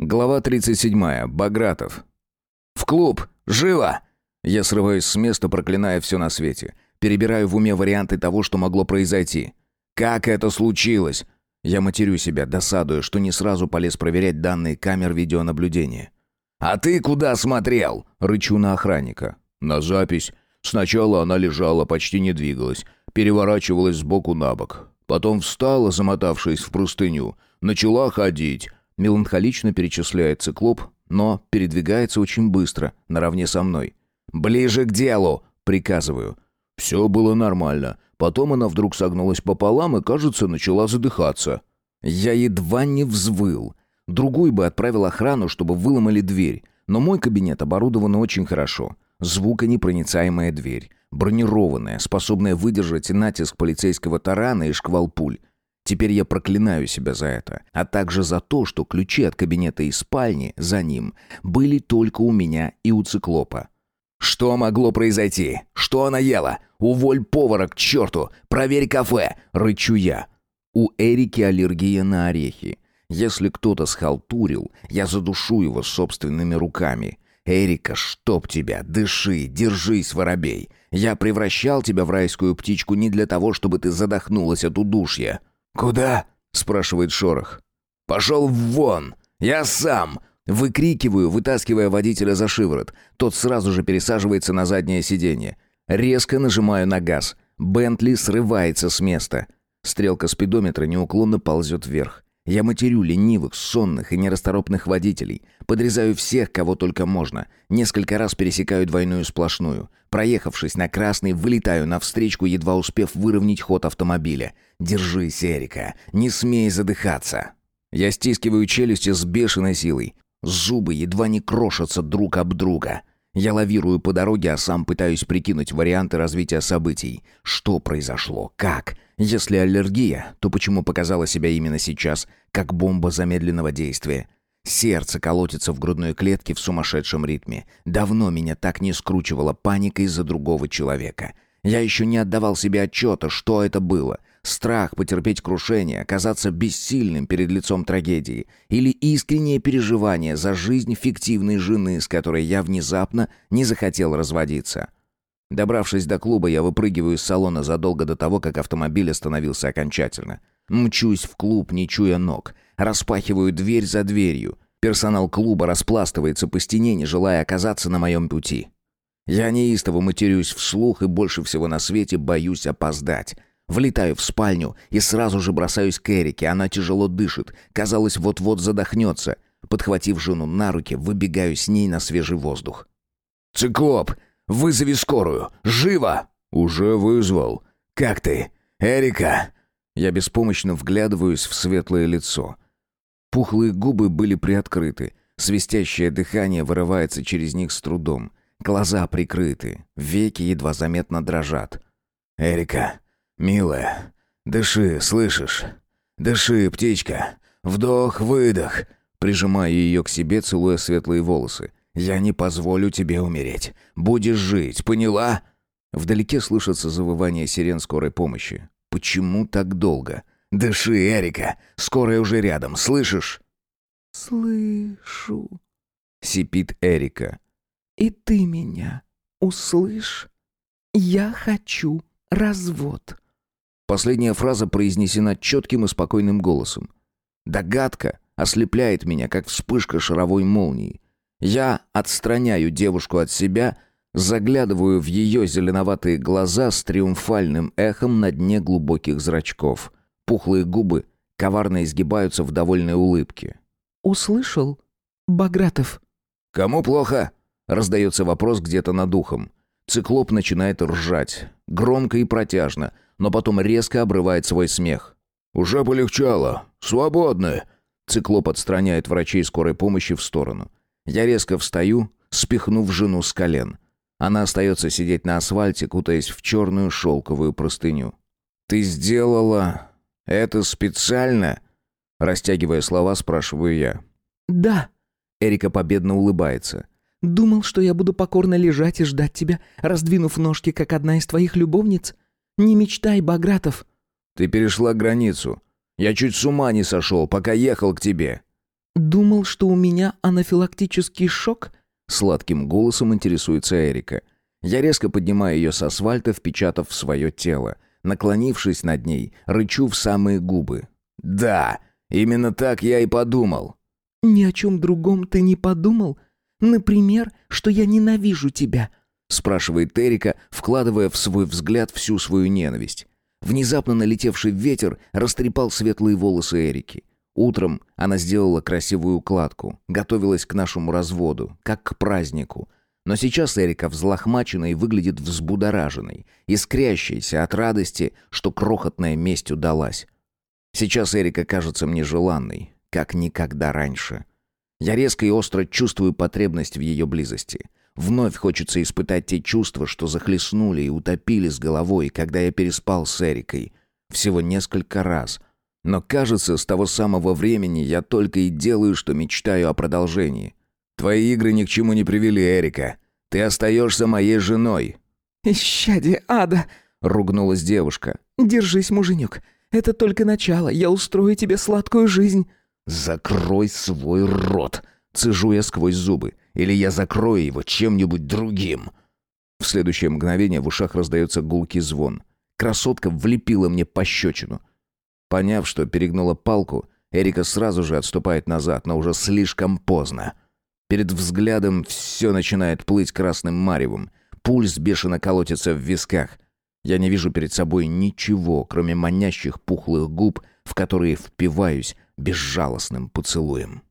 Глава 37. Багратов. «В клуб! Живо!» Я срываюсь с места, проклиная все на свете. Перебираю в уме варианты того, что могло произойти. «Как это случилось?» Я матерю себя, досадуя, что не сразу полез проверять данные камер видеонаблюдения. «А ты куда смотрел?» — рычу на охранника. «На запись. Сначала она лежала, почти не двигалась, переворачивалась сбоку на бок. Потом встала, замотавшись в простыню, начала ходить, Меланхолично перечисляет циклоп, но передвигается очень быстро, наравне со мной. «Ближе к делу!» — приказываю. Все было нормально. Потом она вдруг согнулась пополам и, кажется, начала задыхаться. Я едва не взвыл. Другой бы отправил охрану, чтобы выломали дверь. Но мой кабинет оборудован очень хорошо. Звуконепроницаемая дверь. Бронированная, способная выдержать натиск полицейского тарана и шквал пуль. Теперь я проклинаю себя за это, а также за то, что ключи от кабинета и спальни за ним были только у меня и у циклопа. «Что могло произойти? Что она ела? Уволь повара к черту! Проверь кафе!» — рычу я. У Эрики аллергия на орехи. Если кто-то схалтурил, я задушу его собственными руками. «Эрика, чтоб тебя! Дыши, держись, воробей! Я превращал тебя в райскую птичку не для того, чтобы ты задохнулась от удушья!» «Куда?» — спрашивает Шорох. «Пошел вон! Я сам!» Выкрикиваю, вытаскивая водителя за шиворот. Тот сразу же пересаживается на заднее сиденье. Резко нажимаю на газ. Бентли срывается с места. Стрелка спидометра неуклонно ползет вверх. Я матерю ленивых, сонных и нерасторопных водителей. Подрезаю всех, кого только можно. Несколько раз пересекаю двойную сплошную. Проехавшись на красный, вылетаю навстречку, едва успев выровнять ход автомобиля. «Держись, Эрика, не смей задыхаться!» Я стискиваю челюсти с бешеной силой. Зубы едва не крошатся друг об друга. Я лавирую по дороге, а сам пытаюсь прикинуть варианты развития событий. Что произошло? Как? Если аллергия, то почему показала себя именно сейчас, как бомба замедленного действия? Сердце колотится в грудной клетке в сумасшедшем ритме. Давно меня так не скручивала паника из-за другого человека. Я еще не отдавал себе отчета, что это было. Страх потерпеть крушение, оказаться бессильным перед лицом трагедии. Или искреннее переживание за жизнь фиктивной жены, с которой я внезапно не захотел разводиться. Добравшись до клуба, я выпрыгиваю из салона задолго до того, как автомобиль остановился окончательно. Мчусь в клуб, не чуя ног. Распахиваю дверь за дверью. Персонал клуба распластывается по стене, не желая оказаться на моем пути. Я неистово матерюсь вслух и больше всего на свете боюсь опоздать. Влетаю в спальню и сразу же бросаюсь к Эрике. Она тяжело дышит, казалось, вот-вот задохнется. Подхватив жену на руки, выбегаю с ней на свежий воздух. «Циклоп, Вызови скорую! Живо!» «Уже вызвал. Как ты? Эрика!» Я беспомощно вглядываюсь в светлое лицо. Пухлые губы были приоткрыты. Свистящее дыхание вырывается через них с трудом. Глаза прикрыты, веки едва заметно дрожат. «Эрика, милая, дыши, слышишь? Дыши, птичка. Вдох-выдох!» Прижимаю ее к себе, целуя светлые волосы. Я не позволю тебе умереть. Будешь жить, поняла?» Вдалеке слышится завывание сирен скорой помощи. «Почему так долго?» «Дыши, Эрика! Скорая уже рядом, слышишь?» «Слышу», — сипит Эрика. «И ты меня услышь? Я хочу развод». Последняя фраза произнесена четким и спокойным голосом. Догадка ослепляет меня, как вспышка шаровой молнии. Я отстраняю девушку от себя, заглядываю в ее зеленоватые глаза с триумфальным эхом на дне глубоких зрачков. Пухлые губы коварно изгибаются в довольной улыбке. «Услышал? Багратов?» «Кому плохо?» — раздается вопрос где-то над ухом. Циклоп начинает ржать, громко и протяжно, но потом резко обрывает свой смех. «Уже полегчало. Свободны!» Циклоп отстраняет врачей скорой помощи в сторону. Я резко встаю, спихнув жену с колен. Она остается сидеть на асфальте, кутаясь в черную шелковую простыню. «Ты сделала это специально?» Растягивая слова, спрашиваю я. «Да». Эрика победно улыбается. «Думал, что я буду покорно лежать и ждать тебя, раздвинув ножки, как одна из твоих любовниц? Не мечтай, Багратов». «Ты перешла границу. Я чуть с ума не сошел, пока ехал к тебе». «Думал, что у меня анафилактический шок?» Сладким голосом интересуется Эрика. Я резко поднимаю ее с асфальта, впечатав в свое тело. Наклонившись над ней, рычу в самые губы. «Да, именно так я и подумал». «Ни о чем другом ты не подумал? Например, что я ненавижу тебя?» спрашивает Эрика, вкладывая в свой взгляд всю свою ненависть. Внезапно налетевший ветер растрепал светлые волосы Эрики. Утром она сделала красивую укладку, готовилась к нашему разводу, как к празднику. Но сейчас Эрика взлохмачена и выглядит взбудораженной, искрящейся от радости, что крохотная месть удалась. Сейчас Эрика кажется мне желанной, как никогда раньше. Я резко и остро чувствую потребность в ее близости. Вновь хочется испытать те чувства, что захлестнули и утопили с головой, когда я переспал с Эрикой. Всего несколько раз — но кажется, с того самого времени я только и делаю, что мечтаю о продолжении. Твои игры ни к чему не привели, Эрика. Ты остаешься моей женой». «Исчадие ада!» — ругнулась девушка. «Держись, муженек. Это только начало. Я устрою тебе сладкую жизнь». «Закрой свой рот!» — цежу я сквозь зубы. «Или я закрою его чем-нибудь другим!» В следующее мгновение в ушах раздается гулкий звон. Красотка влепила мне пощечину. Поняв, что перегнула палку, Эрика сразу же отступает назад, но уже слишком поздно. Перед взглядом все начинает плыть красным маревом. Пульс бешено колотится в висках. Я не вижу перед собой ничего, кроме манящих пухлых губ, в которые впиваюсь безжалостным поцелуем.